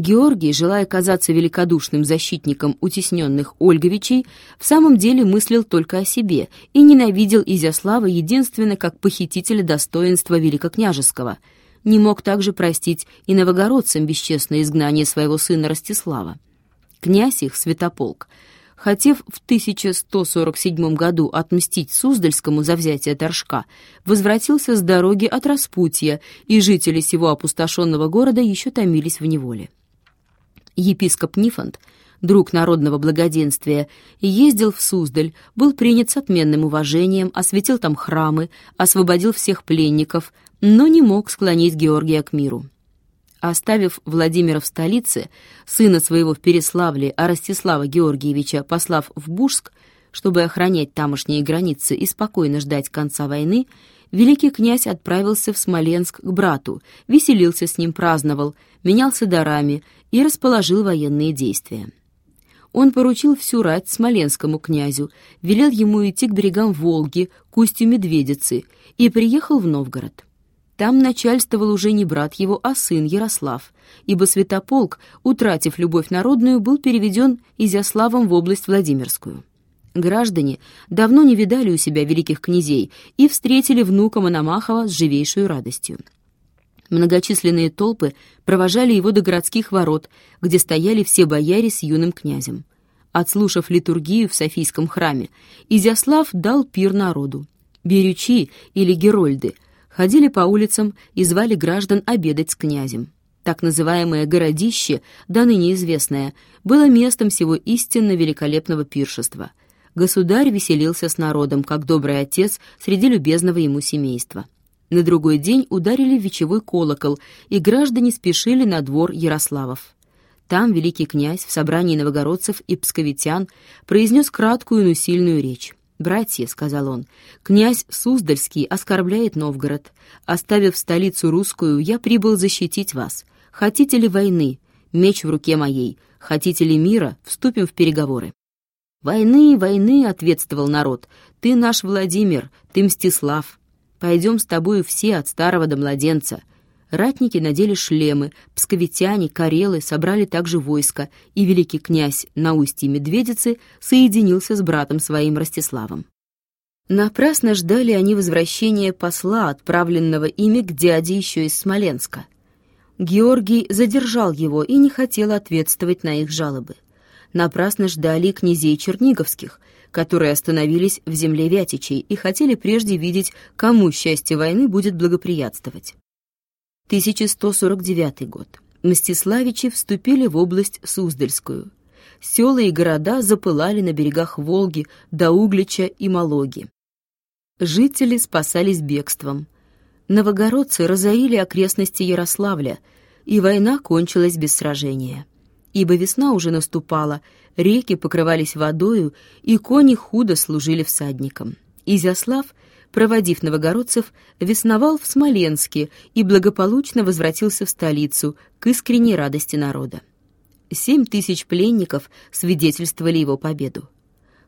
Георгий, желая казаться великодушным защитником утесненных Ольговичей, в самом деле мыслил только о себе и ненавидел Изяслава единственно как похитителя достоинства великокняжеского. Не мог также простить и новогородцам бесчестное изгнание своего сына Ростислава. Князь их, Святополк, хотев в 1147 году отмстить Суздальскому за взятие Торжка, возвратился с дороги от Распутья, и жители сего опустошенного города еще томились в неволе. Епископ Нифонт, друг народного благоденствия, ездил в Суздаль, был принят с отменным уважением, осветил там храмы, освободил всех пленников, но не мог склонить Георгия к миру. Оставив Владимира в столице, сына своего в Переславле, а Ростислава Георгиевича послав в Бужск, чтобы охранять тамошние границы и спокойно ждать конца войны, великий князь отправился в Смоленск к брату, веселился с ним, праздновал, менялся дарами и расположил военные действия. Он поручил всю рать смоленскому князю, велел ему идти к берегам Волги, к устью Медведицы, и приехал в Новгород. Там начальствовал уже не брат его, а сын Ярослав, ибо Святополк, утратив любовь народную, был переведен Изяславом в область Владимирскую. Граждане давно не видали у себя великих князей и встретили внука Мономахова с живейшей радостью. Многочисленные толпы провожали его до городских ворот, где стояли все бояре с юным князем. Отслушав литургию в Софийском храме, Изяслав дал пир народу. Берючи или герольды — ходили по улицам и звали граждан обедать с князем. Так называемое «городище», да ныне известное, было местом всего истинно великолепного пиршества. Государь веселился с народом, как добрый отец среди любезного ему семейства. На другой день ударили вечевой колокол, и граждане спешили на двор Ярославов. Там великий князь в собрании новогородцев и псковитян произнес краткую, но сильную речь. «Братья», — сказал он, — «князь Суздальский оскорбляет Новгород. Оставив столицу русскую, я прибыл защитить вас. Хотите ли войны? Меч в руке моей. Хотите ли мира? Вступим в переговоры». «Войны, войны», — ответствовал народ. «Ты наш Владимир, ты Мстислав. Пойдем с тобою все от старого до младенца. Ратники надели шлемы, псковитяне, карелы собрали также войско, и великий князь на устье Медведицы соединился с братом своим Ростиславом. Напрасно ждали они возвращения посла, отправленного ими к дяде еще из Смоленска. Георгий задержал его и не хотел ответствовать на их жалобы. Напрасно ждали князей черниговских, которые остановились в земле Вятичей и хотели прежде видеть, кому счастье войны будет благоприятствовать. 1149 год. Мстиславичи вступили в область Суздальскую. Села и города запылали на берегах Волги до Углича и Малоги. Жители спасались бегством. Новогородцы разорили окрестности Ярославля, и война кончилась без сражения. Ибо весна уже наступала, реки покрывались водою, и кони худо служили всадникам. Изяслав — проводив новогородцев, весновал в Смоленске и благополучно возвратился в столицу к искренней радости народа. Семь тысяч пленников свидетельствовали его победу.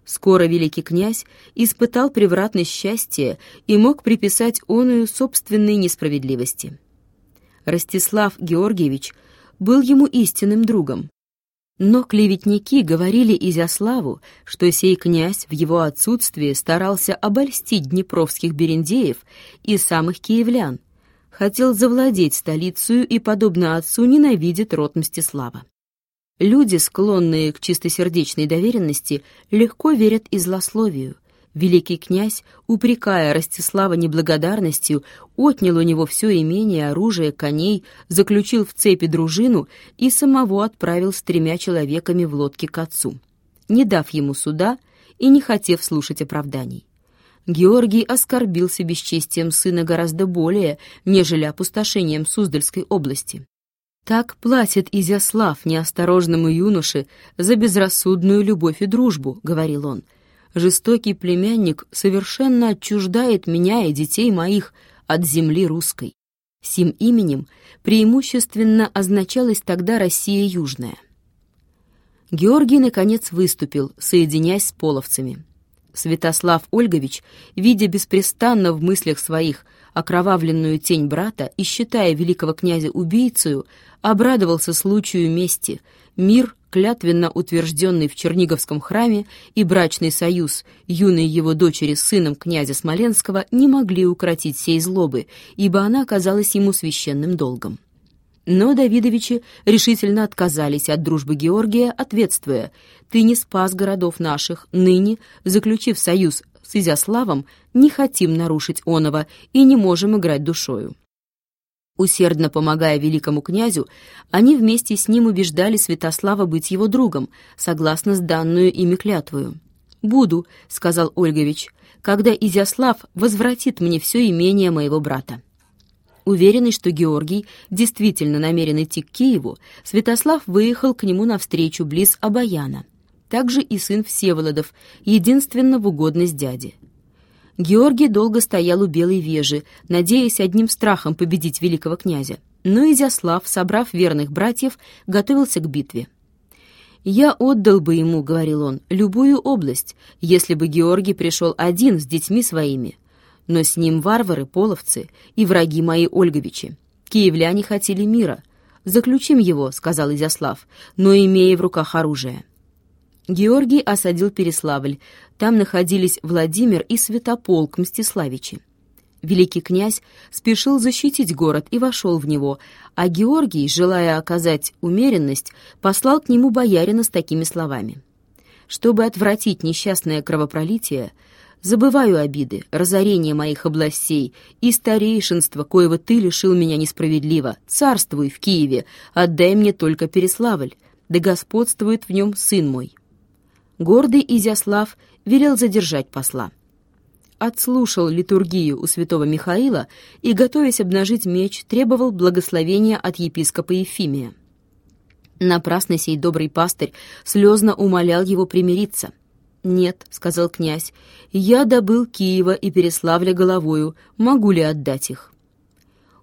Скоро великий князь испытал превратность счастья и мог приписать оную собственной несправедливости. Ростислав Георгиевич был ему истинным другом, но клеветники говорили Изяславу, что сей князь в его отсутствие старался обольстить днепровских берендеев и самых киевлян, хотел завладеть столицей и, подобно отцу, ненавидит род Мстислава. Люди, склонные к чистосердечной доверенности, легко верят и злословию — Великий князь, упрекая Ростислава неблагодарностью, отнял у него все имение, оружие, коней, заключил в цепи дружину и самого отправил с тремя человеками в лодке к отцу, не дав ему суда и не хотев слушать оправданий. Георгий оскорбился бесчестием сына гораздо более, нежели опустошением Суздальской области. Так платит Изяслав неосторожному юноше за безрассудную любовь и дружбу, — говорил он, — жестокий племянник совершенно отчуждает меня и детей моих от земли русской. Сим именем преимущественно означалась тогда Россия Южная. Георгий, наконец, выступил, соединяясь с половцами. Святослав Ольгович, видя беспрестанно в мыслях своих окровавленную тень брата и, считая великого князя убийцею, обрадовался случаю мести. Мир, клятвенно утвержденный в Черниговском храме, и брачный союз юной его дочери с сыном князя Смоленского не могли укротить сей злобы, ибо она оказалась ему священным долгом. Но Давидовичи решительно отказались от дружбы Георгия, ответствуя, «Ты не спас городов наших, ныне, заключив союз с Изяславом, не хотим нарушить оного и не можем играть душою». Усердно помогая великому князю, они вместе с ним убеждали Святослава быть его другом, согласно с данную ими клятвою. «Буду», — сказал Ольгович, — «когда Изяслав возвратит мне все имение моего брата». Уверенный, что Георгий действительно намерен идти к Киеву, Святослав выехал к нему навстречу близ Обаяна. Также и сын Всеволодов, единственно в угодность дяди. Георгий долго стоял у Белой Вежи, надеясь одним страхом победить великого князя. Но Изяслав, собрав верных братьев, готовился к битве. «Я отдал бы ему, — говорил он, — любую область, если бы Георгий пришел один с детьми своими, но с ним варвары, половцы и враги мои Ольговичи. Киевляне хотели мира. Заключим его, — сказал Изяслав, — но имея в руках оружие. Георгий осадил Переславль. Там находились Владимир и Святополк Мстиславичи. Великий князь спешил защитить город и вошел в него, а Георгий, желая оказать умеренность, послал к нему боярина с такими словами. «Чтобы отвратить несчастное кровопролитие, — Забываю обиды, разорение моих областей и старейшинство, коего ты лишил меня несправедливо. Царствуй в Киеве, отдай мне только Переславль, да господствует в нем сын мой». Гордый Изяслав велел задержать посла. Отслушал литургию у святого Михаила и, готовясь обнажить меч, требовал благословения от епископа Ефимия. Напрасно сей добрый пастырь слезно умолял его примириться — «Нет», — сказал князь, — «я добыл Киева и Переславля головою, могу ли отдать их?»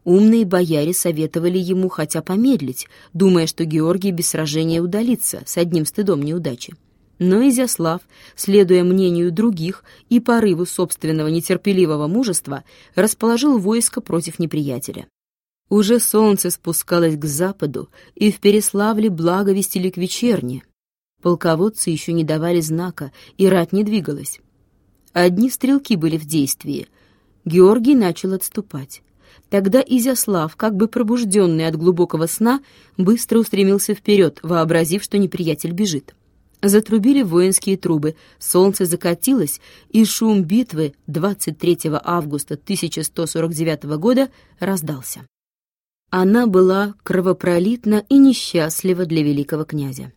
Умные бояре советовали ему хотя помедлить, думая, что Георгий без сражения удалится с одним стыдом неудачи. Но Изяслав, следуя мнению других и порыву собственного нетерпеливого мужества, расположил войско против неприятеля. Уже солнце спускалось к западу, и в Переславле благо вестили к вечерне, Полководцы еще не давали знака, и рать не двигалась. Одни стрелки были в действии. Георгий начал отступать. Тогда Изяслав, как бы пробужденный от глубокого сна, быстро устремился вперед, вообразив, что неприятель бежит. Затрубили воинские трубы, солнце закатилось, и шум битвы 23 августа 1149 года раздался. Она была кровопролитна и несчастлива для великого князя.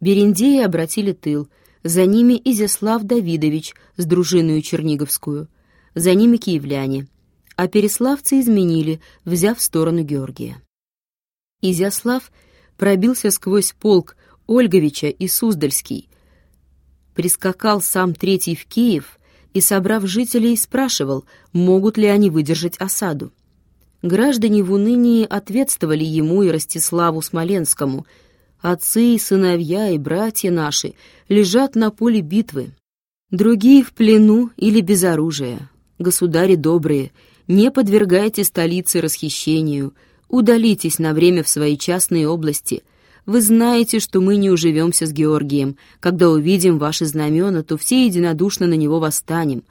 Берендеи обратили тыл, за ними Изяслав Давидович с дружиной Черниговскую, за ними киевляне, а переславцы изменили, взяв сторону Георгия. Изяслав пробился сквозь полк Ольговича и Суздальский, прискакал сам третий в Киев и, собрав жителей, спрашивал, могут ли они выдержать осаду. Граждане в унынии ответствовали ему и Ростиславу Смоленскому — Отцы и сыновья и братья наши лежат на поле битвы. Другие в плену или без оружия. Государи добрые, не подвергайте столицы расхищению, удалитесь на время в свои частные области. Вы знаете, что мы не уживемся с Георгием. Когда увидим ваши знамена, то все единодушно на него восстанем».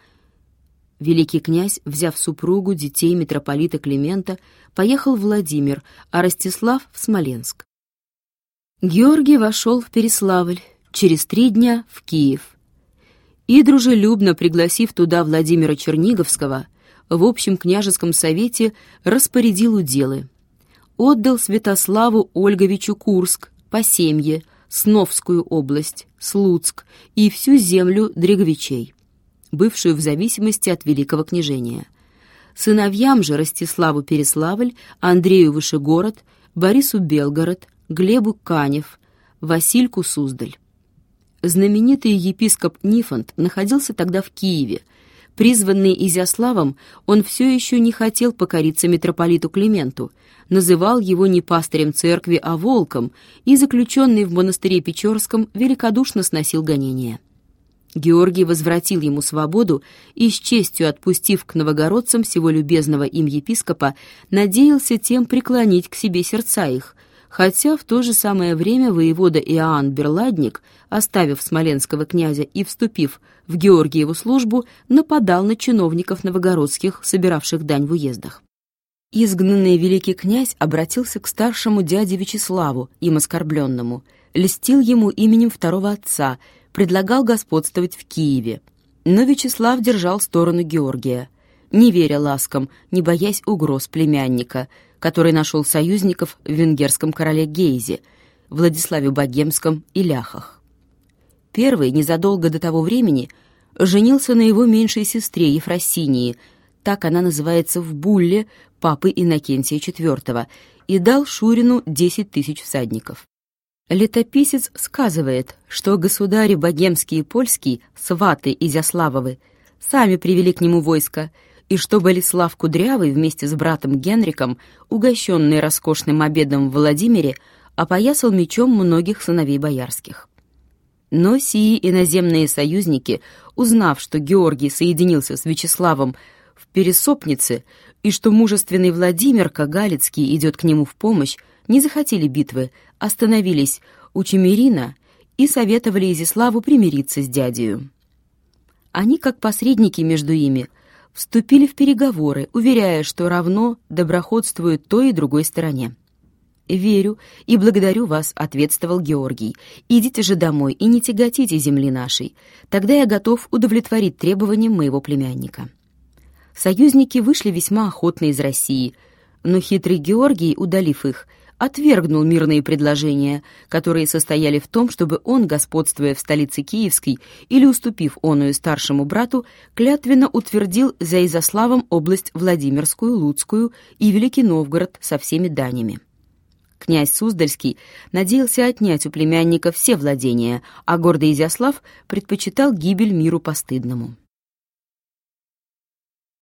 Великий князь, взяв супругу, детей митрополита Климента, поехал в Владимир, а Ростислав — в Смоленск. Георгий вошел в Переславль, через три дня в Киев. И, дружелюбно пригласив туда Владимира Черниговского, в общем княжеском совете распорядил уделы. Отдал Святославу Ольговичу Курск, Посемье, Сновскую область, Слуцк и всю землю Дреговичей, бывшую в зависимости от Великого княжения. Сыновьям же Ростиславу Переславль, Андрею Вышегород, Борису Белгород, Глебу Канев, Васильку Суздаль. Знаменитый епископ Нифонт находился тогда в Киеве. Призванный Изяславом, он все еще не хотел покориться митрополиту Клименту, называл его не пастырем церкви, а волком, и заключенный в монастыре Печорском великодушно сносил гонения. Георгий возвратил ему свободу и, с честью отпустив к новогородцам всего любезного им епископа, надеялся тем преклонить к себе сердца их, хотя в то же самое время воевода Иоанн Берладник, оставив смоленского князя и вступив в Георгиеву службу, нападал на чиновников новогородских, собиравших дань в уездах. Изгнанный великий князь обратился к старшему дяде Вячеславу, им оскорбленному, льстил ему именем второго отца — предлагал господствовать в Киеве. Но Вячеслав держал сторону Георгия, не веря ласкам, не боясь угроз племянника, который нашел союзников в венгерском короле Гейзе, Владиславе Богемском и Ляхах. Первый, незадолго до того времени, женился на его меньшей сестре Ефросинии, так она называется в Булле папы Иннокентия IV, и дал Шурину 10 тысяч всадников. Летописец сказывает, что государи богемские и польские, сваты Изяславовы, сами привели к нему войско, и что Болеслав Кудрявый вместе с братом Генриком, угощенный роскошным обедом в Владимире, опоясал мечом многих сыновей боярских. Но сии иноземные союзники, узнав, что Георгий соединился с Вячеславом в Пересопнице и что мужественный Владимир Кагалицкий идет к нему в помощь, не захотели битвы, остановились у Чемерина и советовали Изиславу примириться с дядею. Они, как посредники между ими, вступили в переговоры, уверяя, что равно доброходствуют той и другой стороне. «Верю и благодарю вас», — ответствовал Георгий. «Идите же домой и не тяготите земли нашей. Тогда я готов удовлетворить требованиям моего племянника». Союзники вышли весьма охотно из России, но хитрый Георгий, удалив их, отвергнул мирные предложения, которые состояли в том, чтобы он, господствуя в столице Киевской или уступив оную старшему брату, клятвенно утвердил за Изославом область Владимирскую, Луцкую и Великий Новгород со всеми данями. Князь Суздальский надеялся отнять у племянника все владения, а гордый Изяслав предпочитал гибель миру постыдному.